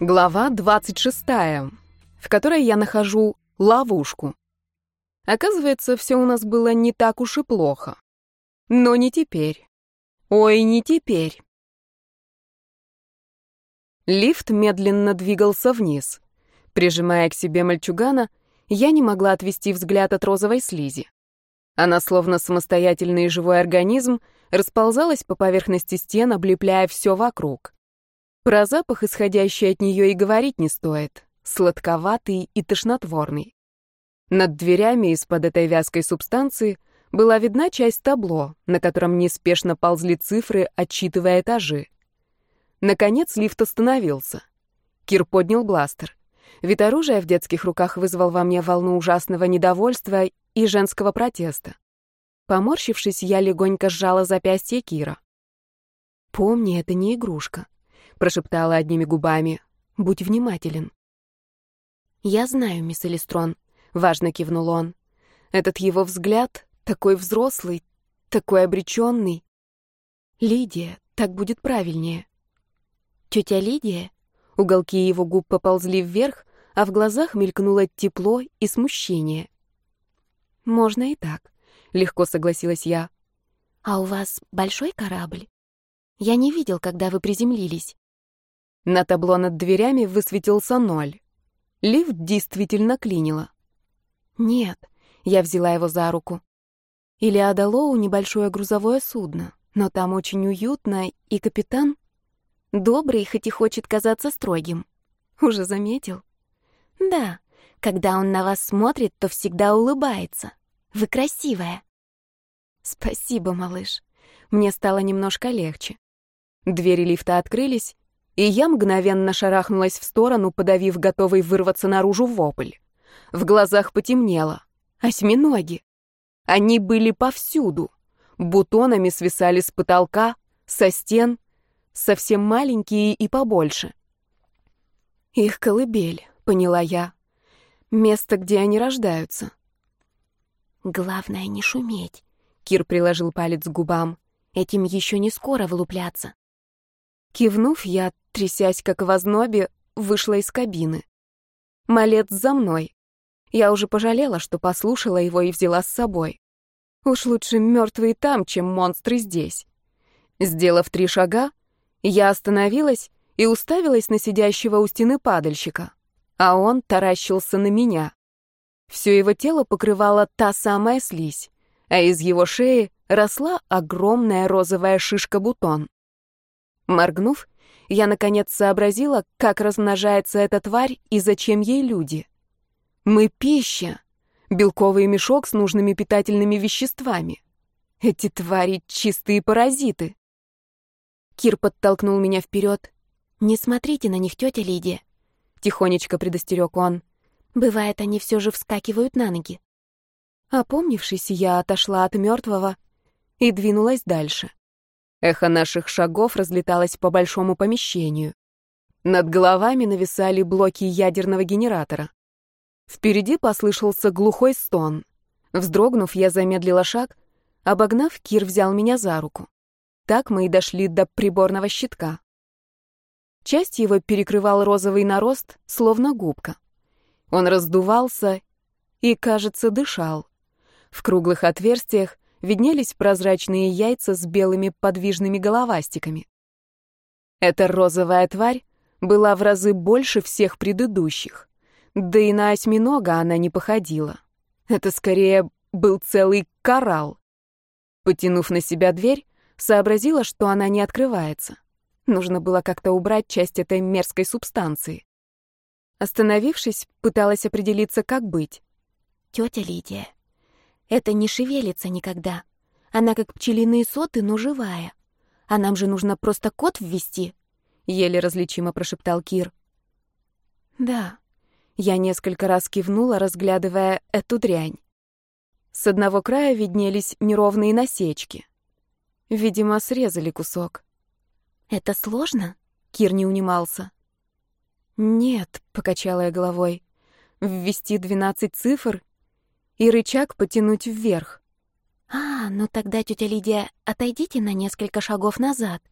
Глава 26, в которой я нахожу ловушку. Оказывается, все у нас было не так уж и плохо. Но не теперь. Ой, не теперь. Лифт медленно двигался вниз. Прижимая к себе мальчугана, я не могла отвести взгляд от розовой слизи. Она, словно самостоятельный живой организм, расползалась по поверхности стен, облепляя все вокруг. Про запах, исходящий от нее, и говорить не стоит. Сладковатый и тошнотворный. Над дверями из-под этой вязкой субстанции была видна часть табло, на котором неспешно ползли цифры, отчитывая этажи. Наконец лифт остановился. Кир поднял бластер. Вид оружия в детских руках вызвал во мне волну ужасного недовольства и женского протеста. Поморщившись, я легонько сжала запястье Кира. «Помни, это не игрушка», — прошептала одними губами. «Будь внимателен». «Я знаю, мисс Элистрон», — важно кивнул он. Этот его взгляд, такой взрослый, такой обреченный. «Лидия, так будет правильнее». «Тетя Лидия?» Уголки его губ поползли вверх, а в глазах мелькнуло тепло и смущение. «Можно и так», — легко согласилась я. «А у вас большой корабль? Я не видел, когда вы приземлились». На табло над дверями высветился ноль. Лифт действительно клинило. «Нет», — я взяла его за руку. «Илиада Лоу — небольшое грузовое судно, но там очень уютно, и капитан добрый, хоть и хочет казаться строгим. Уже заметил?» «Да, когда он на вас смотрит, то всегда улыбается. Вы красивая». «Спасибо, малыш. Мне стало немножко легче». Двери лифта открылись, и я мгновенно шарахнулась в сторону, подавив готовый вырваться наружу вопль. В глазах потемнело. Осьминоги. Они были повсюду. Бутонами свисали с потолка, со стен, совсем маленькие и побольше. Их колыбель, поняла я. Место, где они рождаются. Главное не шуметь. Кир приложил палец к губам. Этим еще не скоро вылупляться. Кивнув, я трясясь как в ознобе, вышла из кабины. Малец за мной. Я уже пожалела, что послушала его и взяла с собой. Уж лучше мертвые там, чем монстры здесь. Сделав три шага, я остановилась и уставилась на сидящего у стены падальщика, а он таращился на меня. Все его тело покрывала та самая слизь, а из его шеи росла огромная розовая шишка-бутон. Моргнув, я наконец сообразила, как размножается эта тварь и зачем ей люди. Мы пища, белковый мешок с нужными питательными веществами. Эти твари — чистые паразиты. Кир подтолкнул меня вперед. «Не смотрите на них, тетя Лидия», — тихонечко предостерег он. «Бывает, они все же вскакивают на ноги». Опомнившись, я отошла от мертвого и двинулась дальше. Эхо наших шагов разлеталось по большому помещению. Над головами нависали блоки ядерного генератора. Впереди послышался глухой стон. Вздрогнув, я замедлила шаг. Обогнав, Кир взял меня за руку. Так мы и дошли до приборного щитка. Часть его перекрывал розовый нарост, словно губка. Он раздувался и, кажется, дышал. В круглых отверстиях виднелись прозрачные яйца с белыми подвижными головастиками. Эта розовая тварь была в разы больше всех предыдущих. Да и на осьминога она не походила. Это скорее был целый коралл. Потянув на себя дверь, сообразила, что она не открывается. Нужно было как-то убрать часть этой мерзкой субстанции. Остановившись, пыталась определиться, как быть. «Тетя Лидия, это не шевелится никогда. Она как пчелиные соты, но живая. А нам же нужно просто код ввести», — еле различимо прошептал Кир. «Да». Я несколько раз кивнула, разглядывая эту дрянь. С одного края виднелись неровные насечки. Видимо, срезали кусок. «Это сложно?» — Кир не унимался. «Нет», — покачала я головой. «Ввести двенадцать цифр и рычаг потянуть вверх. «А, ну тогда, тетя Лидия, отойдите на несколько шагов назад».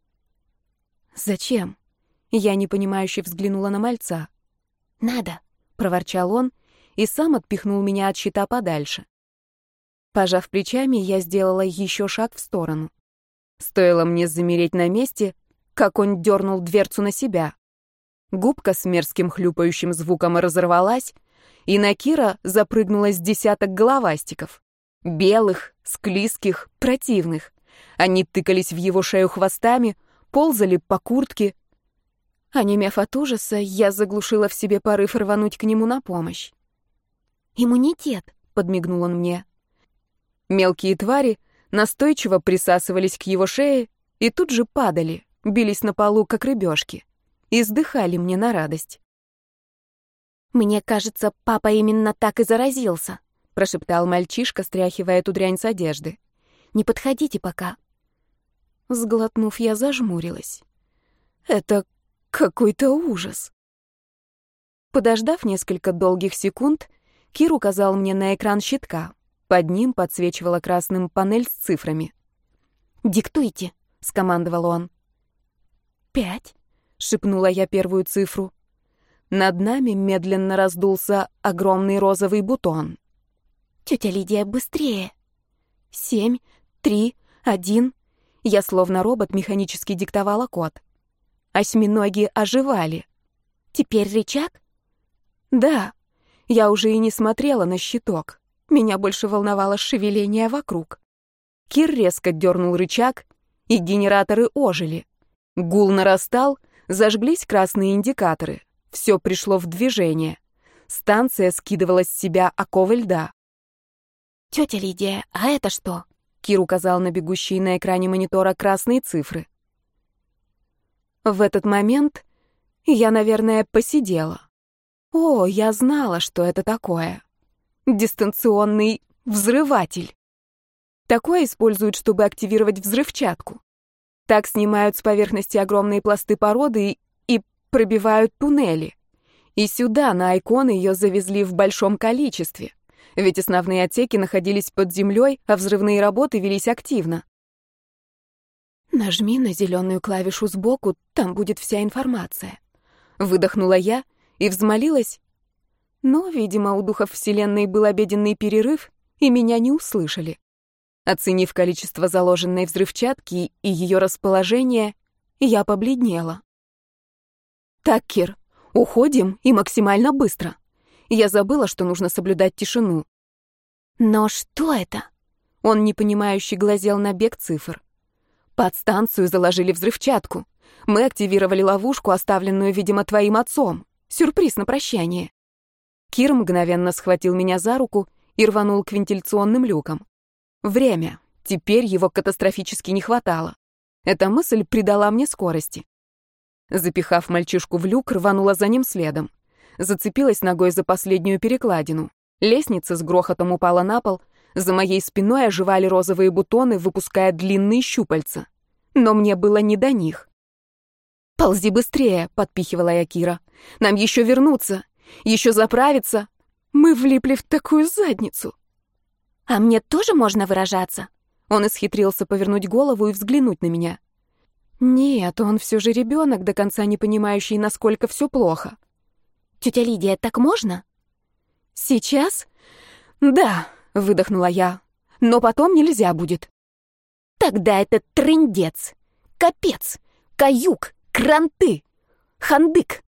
«Зачем?» Я непонимающе взглянула на мальца. «Надо», — проворчал он и сам отпихнул меня от щита подальше. Пожав плечами, я сделала еще шаг в сторону. Стоило мне замереть на месте, как он дернул дверцу на себя. Губка с мерзким хлюпающим звуком разорвалась, и на Кира запрыгнуло с десяток головастиков. Белых, склизких, противных. Они тыкались в его шею хвостами, ползали по куртке. Онемев от ужаса, я заглушила в себе порыв рвануть к нему на помощь. «Иммунитет», — подмигнул он мне. Мелкие твари настойчиво присасывались к его шее и тут же падали, бились на полу, как рыбешки, и сдыхали мне на радость. «Мне кажется, папа именно так и заразился», — прошептал мальчишка, стряхивая эту дрянь с одежды. «Не подходите пока». Сглотнув, я зажмурилась. «Это какой-то ужас». Подождав несколько долгих секунд, Кир указал мне на экран щитка. Под ним подсвечивала красным панель с цифрами. «Диктуйте», — скомандовал он. «Пять», — шепнула я первую цифру. Над нами медленно раздулся огромный розовый бутон. «Тетя Лидия, быстрее!» «Семь, три, один...» Я словно робот механически диктовала код. Осьминоги оживали. «Теперь рычаг?» «Да. Я уже и не смотрела на щиток. Меня больше волновало шевеление вокруг. Кир резко дернул рычаг, и генераторы ожили. Гул нарастал, зажглись красные индикаторы. Все пришло в движение. Станция скидывала с себя оковы льда. «Тетя Лидия, а это что?» Кир указал на бегущие на экране монитора красные цифры. В этот момент я, наверное, посидела. О, я знала, что это такое. Дистанционный взрыватель. Такое используют, чтобы активировать взрывчатку. Так снимают с поверхности огромные пласты породы пробивают туннели. И сюда, на Айкон, ее завезли в большом количестве. Ведь основные отсеки находились под землей, а взрывные работы велись активно. «Нажми на зеленую клавишу сбоку, там будет вся информация». Выдохнула я и взмолилась. Но, видимо, у духов Вселенной был обеденный перерыв, и меня не услышали. Оценив количество заложенной взрывчатки и ее расположение, я побледнела. «Так, Кир, уходим и максимально быстро. Я забыла, что нужно соблюдать тишину». «Но что это?» Он непонимающе глазел на бег цифр. «Под станцию заложили взрывчатку. Мы активировали ловушку, оставленную, видимо, твоим отцом. Сюрприз на прощание». Кир мгновенно схватил меня за руку и рванул к вентиляционным люкам. Время. Теперь его катастрофически не хватало. Эта мысль придала мне скорости. Запихав мальчишку в люк, рванула за ним следом. Зацепилась ногой за последнюю перекладину. Лестница с грохотом упала на пол. За моей спиной оживали розовые бутоны, выпуская длинные щупальца. Но мне было не до них. «Ползи быстрее», — подпихивала я Кира. «Нам еще вернуться, еще заправиться. Мы влипли в такую задницу». «А мне тоже можно выражаться?» Он исхитрился повернуть голову и взглянуть на меня. Нет, он все же ребенок, до конца не понимающий, насколько все плохо. Тетя Лидия, так можно? Сейчас? Да, выдохнула я. Но потом нельзя будет. Тогда это трындец, капец, каюк, кранты, хандык,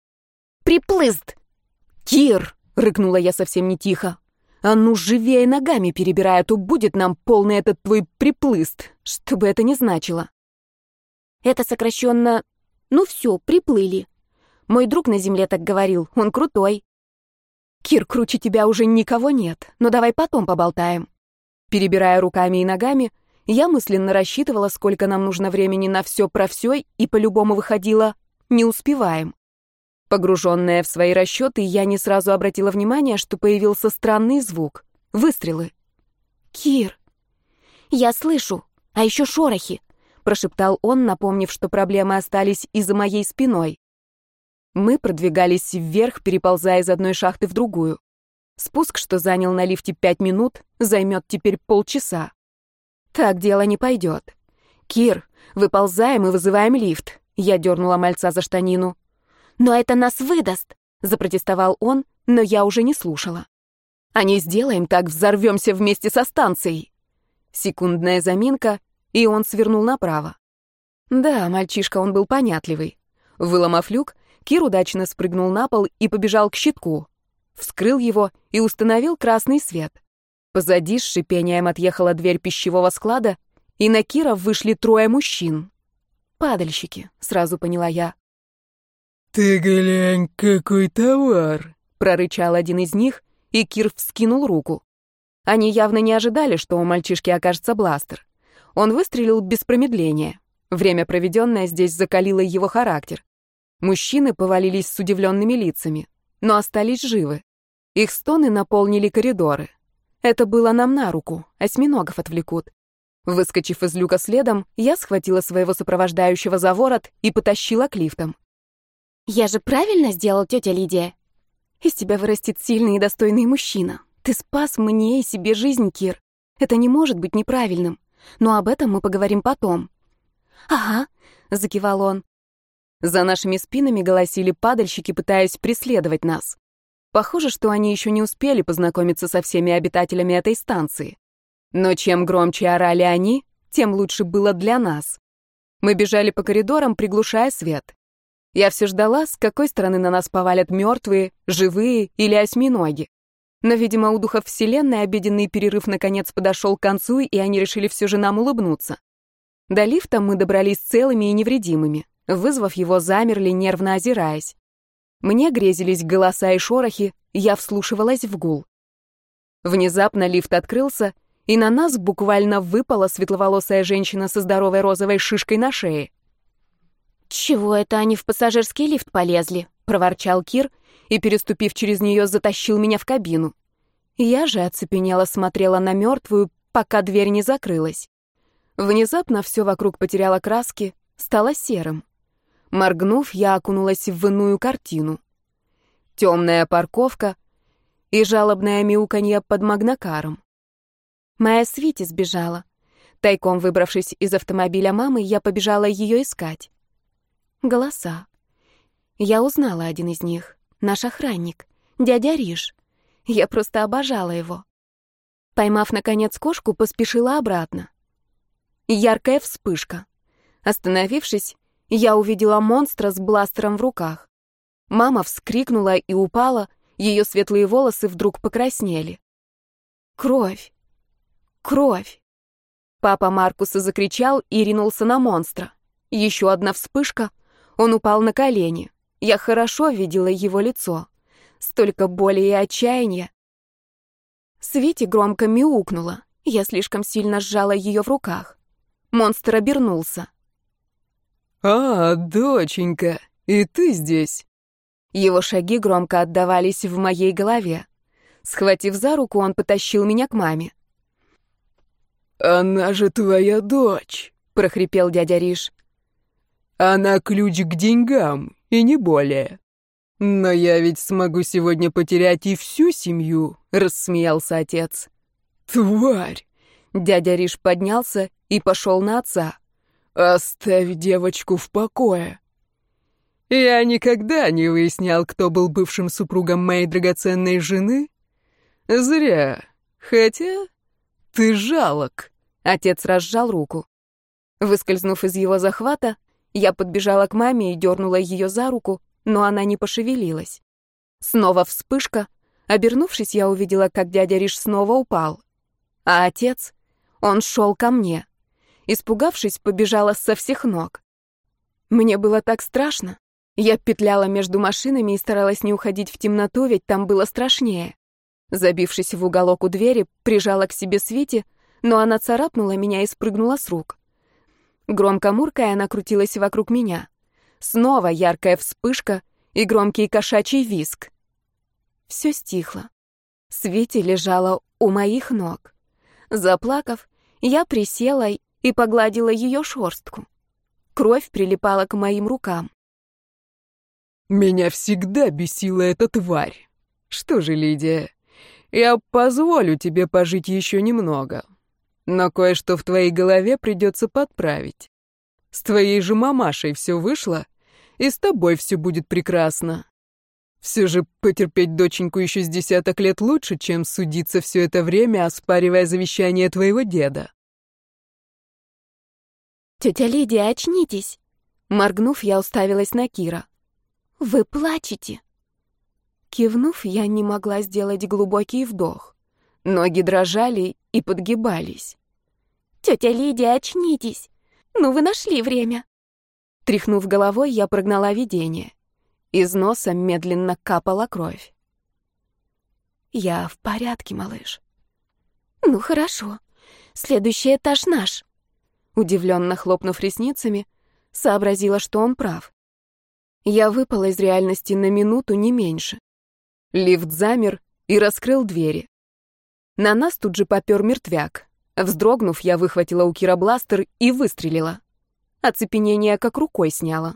приплызд. Кир, рыкнула я совсем не тихо. А ну живее ногами перебирая, то будет нам полный этот твой приплыст, что бы это ни значило. Это сокращенно... Ну все, приплыли. Мой друг на земле так говорил, он крутой. Кир, круче тебя уже никого нет, но давай потом поболтаем. Перебирая руками и ногами, я мысленно рассчитывала, сколько нам нужно времени на все про все, и по-любому выходила «не успеваем». Погруженная в свои расчеты, я не сразу обратила внимание, что появился странный звук — выстрелы. «Кир!» «Я слышу, а еще шорохи прошептал он, напомнив, что проблемы остались и за моей спиной. Мы продвигались вверх, переползая из одной шахты в другую. Спуск, что занял на лифте пять минут, займет теперь полчаса. Так дело не пойдет. «Кир, выползаем и вызываем лифт», — я дернула мальца за штанину. «Но это нас выдаст!» — запротестовал он, но я уже не слушала. «А не сделаем так, взорвемся вместе со станцией!» Секундная заминка, и он свернул направо. Да, мальчишка он был понятливый. Выломав люк, Кир удачно спрыгнул на пол и побежал к щитку. Вскрыл его и установил красный свет. Позади с шипением отъехала дверь пищевого склада, и на Кира вышли трое мужчин. «Падальщики», — сразу поняла я. «Ты глянь, какой товар!» — прорычал один из них, и Кир вскинул руку. Они явно не ожидали, что у мальчишки окажется бластер. Он выстрелил без промедления. Время, проведенное здесь, закалило его характер. Мужчины повалились с удивленными лицами, но остались живы. Их стоны наполнили коридоры. Это было нам на руку, осьминогов отвлекут. Выскочив из люка следом, я схватила своего сопровождающего за ворот и потащила к лифтам. «Я же правильно сделал, тетя Лидия? Из тебя вырастет сильный и достойный мужчина. Ты спас мне и себе жизнь, Кир. Это не может быть неправильным. Но об этом мы поговорим потом. «Ага», — закивал он. За нашими спинами голосили падальщики, пытаясь преследовать нас. Похоже, что они еще не успели познакомиться со всеми обитателями этой станции. Но чем громче орали они, тем лучше было для нас. Мы бежали по коридорам, приглушая свет. Я все ждала, с какой стороны на нас повалят мертвые, живые или осьминоги. Но, видимо, у духов Вселенной обеденный перерыв наконец подошел к концу, и они решили все же нам улыбнуться. До лифта мы добрались целыми и невредимыми. Вызвав его, замерли, нервно озираясь. Мне грезились голоса и шорохи, я вслушивалась в гул. Внезапно лифт открылся, и на нас буквально выпала светловолосая женщина со здоровой розовой шишкой на шее. «Чего это они в пассажирский лифт полезли?» — проворчал Кир и, переступив через нее, затащил меня в кабину. Я же оцепенела смотрела на мертвую, пока дверь не закрылась. Внезапно все вокруг потеряло краски, стало серым. Моргнув, я окунулась в иную картину. Темная парковка и жалобное мяуканье под магнакаром. Моя Свити сбежала. Тайком выбравшись из автомобиля мамы, я побежала ее искать. Голоса. Я узнала один из них. Наш охранник. Дядя Риш. Я просто обожала его. Поймав, наконец, кошку, поспешила обратно. Яркая вспышка. Остановившись, я увидела монстра с бластером в руках. Мама вскрикнула и упала, ее светлые волосы вдруг покраснели. Кровь! Кровь! Папа Маркуса закричал и ринулся на монстра. Еще одна вспышка, он упал на колени. Я хорошо видела его лицо. Столько боли и отчаяния. Свити громко мяукнула. Я слишком сильно сжала ее в руках. Монстр обернулся. «А, доченька, и ты здесь?» Его шаги громко отдавались в моей голове. Схватив за руку, он потащил меня к маме. «Она же твоя дочь», — прохрипел дядя Риш. «Она ключ к деньгам, и не более». «Но я ведь смогу сегодня потерять и всю семью», — рассмеялся отец. «Тварь!» Дядя Риш поднялся и пошел на отца. «Оставь девочку в покое». «Я никогда не выяснял, кто был бывшим супругом моей драгоценной жены. Зря. Хотя ты жалок». Отец разжал руку. Выскользнув из его захвата, я подбежала к маме и дернула ее за руку, но она не пошевелилась. Снова вспышка. Обернувшись, я увидела, как дядя Риш снова упал. А отец, он шел ко мне. Испугавшись, побежала со всех ног. Мне было так страшно. Я петляла между машинами и старалась не уходить в темноту, ведь там было страшнее. Забившись в уголок у двери, прижала к себе Свити, но она царапнула меня и спрыгнула с рук. Громко муркая, она крутилась вокруг меня. Снова яркая вспышка и громкий кошачий виск. Все стихло. Свити лежала у моих ног. Заплакав, я присела и погладила ее шорстку. Кровь прилипала к моим рукам. «Меня всегда бесила эта тварь. Что же, Лидия, я позволю тебе пожить еще немного. Но кое-что в твоей голове придется подправить. С твоей же мамашей все вышло. И с тобой все будет прекрасно. Все же потерпеть доченьку еще с десяток лет лучше, чем судиться все это время, оспаривая завещание твоего деда. «Тетя Лидия, очнитесь!» Моргнув, я уставилась на Кира. «Вы плачете!» Кивнув, я не могла сделать глубокий вдох. Ноги дрожали и подгибались. «Тетя Лидия, очнитесь! Ну вы нашли время!» Тряхнув головой, я прогнала видение. Из носа медленно капала кровь. «Я в порядке, малыш». «Ну хорошо. Следующий этаж наш». Удивленно хлопнув ресницами, сообразила, что он прав. Я выпала из реальности на минуту, не меньше. Лифт замер и раскрыл двери. На нас тут же попер мертвяк. Вздрогнув, я выхватила у Кира бластер и выстрелила. Оцепенение как рукой сняло.